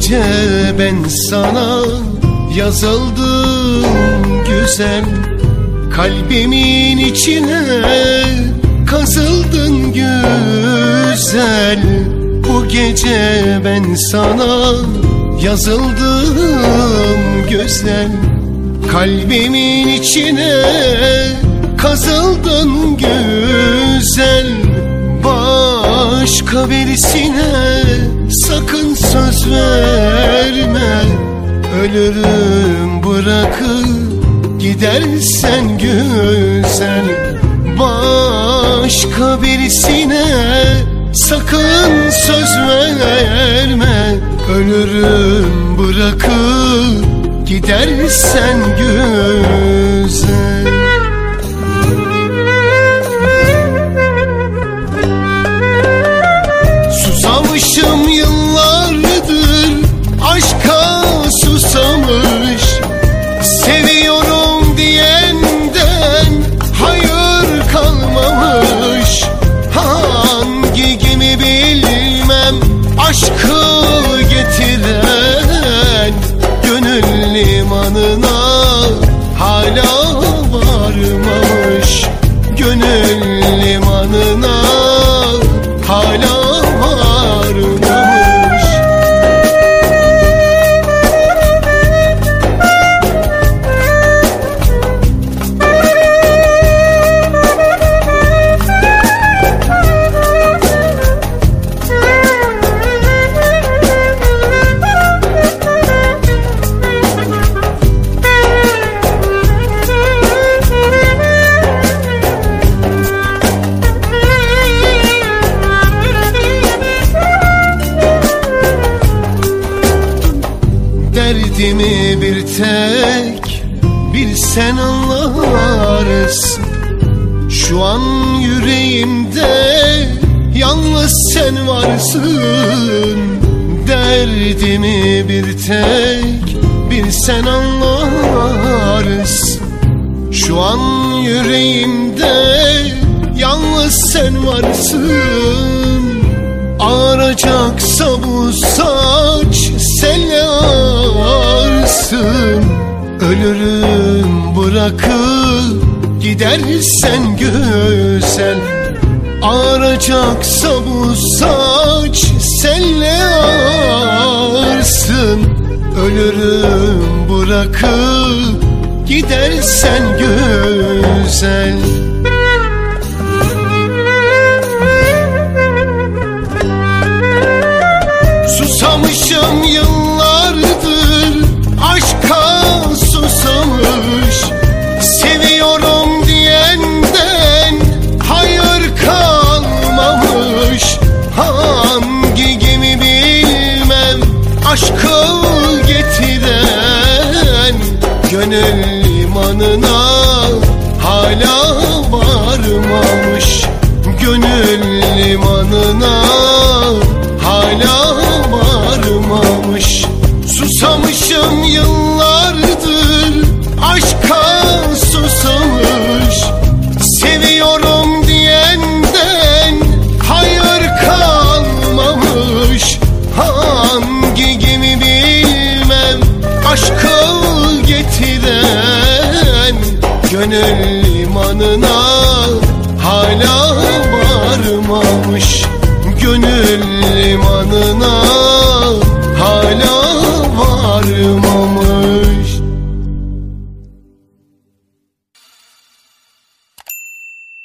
gece ben sana yazıldım güzel. Kalbimin içine kazıldın güzel. Bu gece ben sana yazıldım güzel. Kalbimin içine kazıldın güzel. Başka birisine sakın söz verme. Ölürüm bırakıp gidersen güzel. Başka birisine sakın söz verme. Ölürüm bırakıp gidersen güzel susamış Derdimi bir tek bir sen anlarsın. Şu an yüreğimde yalnız sen varsın. Derdimi bir tek bir sen anlarsın. Şu an yüreğimde yalnız sen varsın. Ağaracaksa bu saç senle ağarsın Ölürüm bırakıp gidersen güzel Ağaracaksa bu saç senle ağarsın Ölürüm bırakıp gidersen güzel limanına hala varmamış Gönül limanına. Hala varmamış Susamışım yıllardır. Aşka susamış Seviyorum diyenden hayır kalmamış. Hangi gemi bilmem aşkı Gönül limanına hala varmamış. Gönül limanına